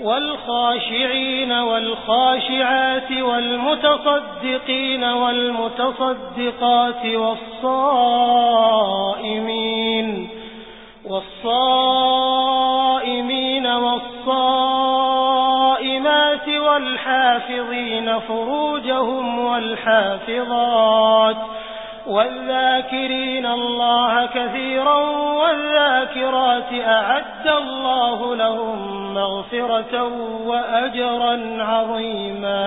والخاشعين والخاشعات والمتصدقين والمتصدقات والصائمين والصائمين والصائمات والحافظين فروجهم والحافظات والذاكرين الله كثيرا والذاكرات أعد الله لهم مغفرة وأجرا عظيما.